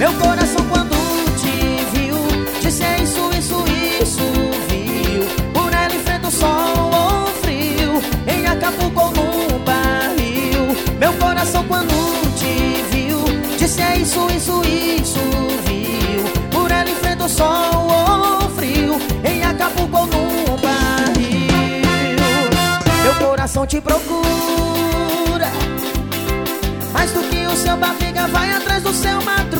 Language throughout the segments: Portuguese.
Meu coração quando te viu Disse é isso, isso, isso viu. Por ela enfrenta o sol ou frio Em Acapulco num barril. Meu coração quando te viu Disse é isso, isso, isso viu. Por ela enfrenta o sol ou frio Em Acapulco num coração te procura Mais do que o seu barriga vai atrás do seu madruga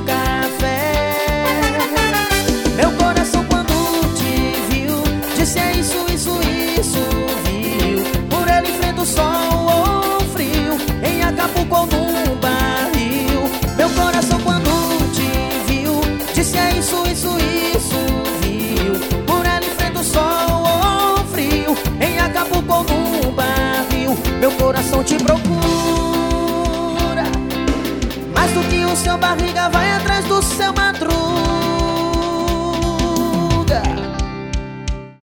coração te procura. Mais do que o seu barriga vai atrás do seu madruga.